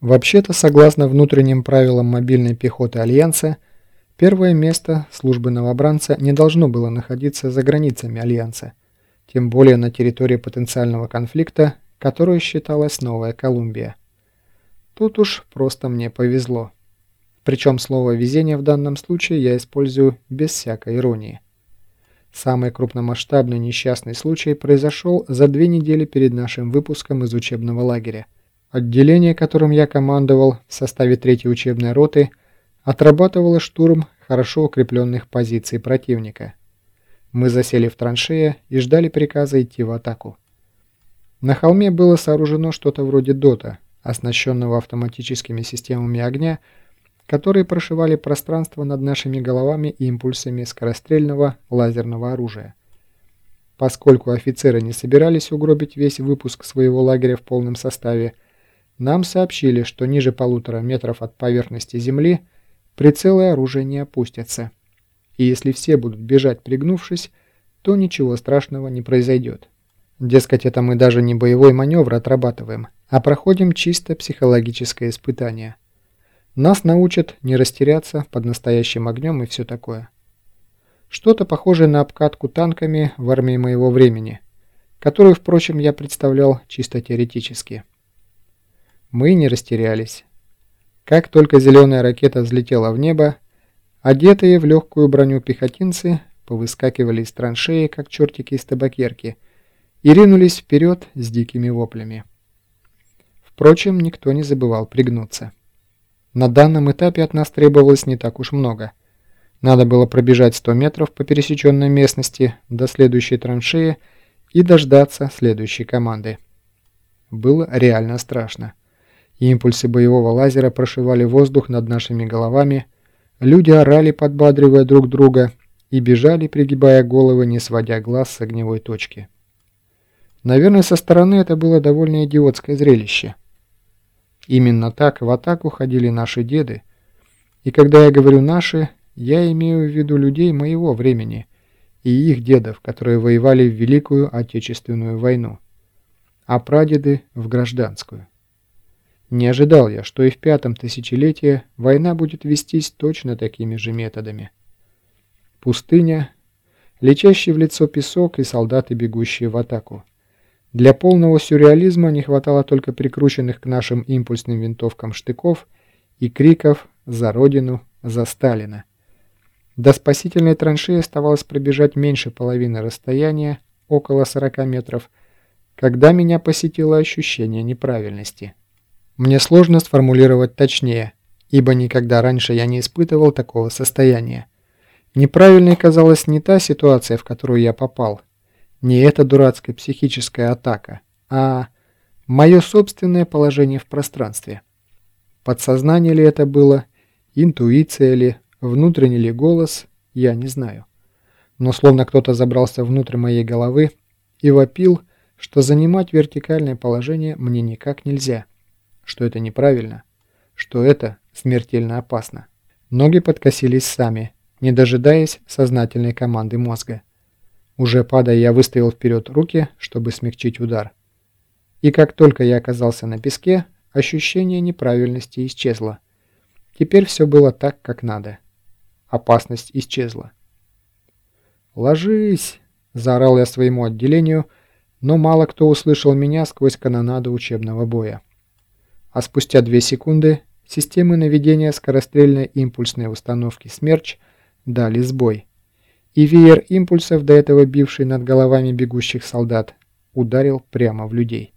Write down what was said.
Вообще-то, согласно внутренним правилам мобильной пехоты Альянса, первое место службы новобранца не должно было находиться за границами Альянса, тем более на территории потенциального конфликта, которую считалась Новая Колумбия. Тут уж просто мне повезло. Причем слово «везение» в данном случае я использую без всякой иронии. Самый крупномасштабный несчастный случай произошел за две недели перед нашим выпуском из учебного лагеря – Отделение, которым я командовал в составе третьей учебной роты, отрабатывало штурм хорошо укрепленных позиций противника. Мы засели в траншея и ждали приказа идти в атаку. На холме было сооружено что-то вроде дота, оснащенного автоматическими системами огня, которые прошивали пространство над нашими головами импульсами скорострельного лазерного оружия. Поскольку офицеры не собирались угробить весь выпуск своего лагеря в полном составе, нам сообщили, что ниже полутора метров от поверхности Земли прицелы оружия не опустятся. И если все будут бежать пригнувшись, то ничего страшного не произойдет. Дескать, это мы даже не боевой маневр отрабатываем, а проходим чисто психологическое испытание. Нас научат не растеряться под настоящим огнем и все такое. Что-то похожее на обкатку танками в армии моего времени, которую, впрочем, я представлял чисто теоретически. Мы не растерялись. Как только зеленая ракета взлетела в небо, одетые в легкую броню пехотинцы повыскакивали из траншеи, как чертики из табакерки, и ринулись вперед с дикими воплями. Впрочем, никто не забывал пригнуться. На данном этапе от нас требовалось не так уж много. Надо было пробежать 100 метров по пересеченной местности до следующей траншеи и дождаться следующей команды. Было реально страшно. Импульсы боевого лазера прошивали воздух над нашими головами, люди орали, подбадривая друг друга, и бежали, пригибая головы, не сводя глаз с огневой точки. Наверное, со стороны это было довольно идиотское зрелище. Именно так в атаку ходили наши деды, и когда я говорю «наши», я имею в виду людей моего времени и их дедов, которые воевали в Великую Отечественную войну, а прадеды в Гражданскую. Не ожидал я, что и в пятом тысячелетии война будет вестись точно такими же методами. Пустыня, летящий в лицо песок и солдаты, бегущие в атаку. Для полного сюрреализма не хватало только прикрученных к нашим импульсным винтовкам штыков и криков «За Родину! За Сталина!». До спасительной траншеи оставалось пробежать меньше половины расстояния, около 40 метров, когда меня посетило ощущение неправильности. Мне сложно сформулировать точнее, ибо никогда раньше я не испытывал такого состояния. Неправильной казалась не та ситуация, в которую я попал, не эта дурацкая психическая атака, а мое собственное положение в пространстве. Подсознание ли это было, интуиция ли, внутренний ли голос, я не знаю. Но словно кто-то забрался внутрь моей головы и вопил, что занимать вертикальное положение мне никак нельзя что это неправильно, что это смертельно опасно. Ноги подкосились сами, не дожидаясь сознательной команды мозга. Уже падая, я выставил вперед руки, чтобы смягчить удар. И как только я оказался на песке, ощущение неправильности исчезло. Теперь все было так, как надо. Опасность исчезла. «Ложись!» – заорал я своему отделению, но мало кто услышал меня сквозь канонаду учебного боя а спустя 2 секунды системы наведения скорострельной импульсной установки «Смерч» дали сбой, и веер импульсов, до этого бивший над головами бегущих солдат, ударил прямо в людей.